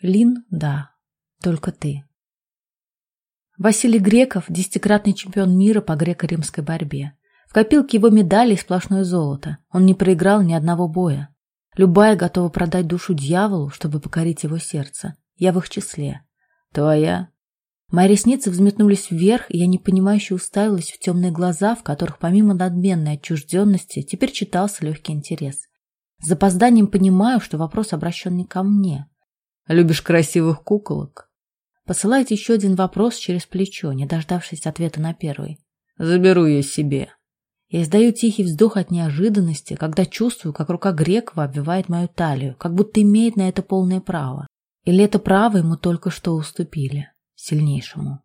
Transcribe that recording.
Лин, да, только ты. Василий Греков – десятикратный чемпион мира по греко-римской борьбе. В копилке его медали сплошное золото. Он не проиграл ни одного боя. Любая готова продать душу дьяволу, чтобы покорить его сердце. Я в их числе. Твоя? Мои ресницы взметнулись вверх, и я непонимающе уставилась в темные глаза, в которых помимо надменной отчужденности теперь читался легкий интерес. С запозданием понимаю, что вопрос обращен не ко мне. «Любишь красивых куколок?» Посылает еще один вопрос через плечо, не дождавшись ответа на первый. «Заберу ее себе». Я издаю тихий вздох от неожиданности, когда чувствую, как рука Грекова обвивает мою талию, как будто имеет на это полное право. Или это право ему только что уступили, сильнейшему.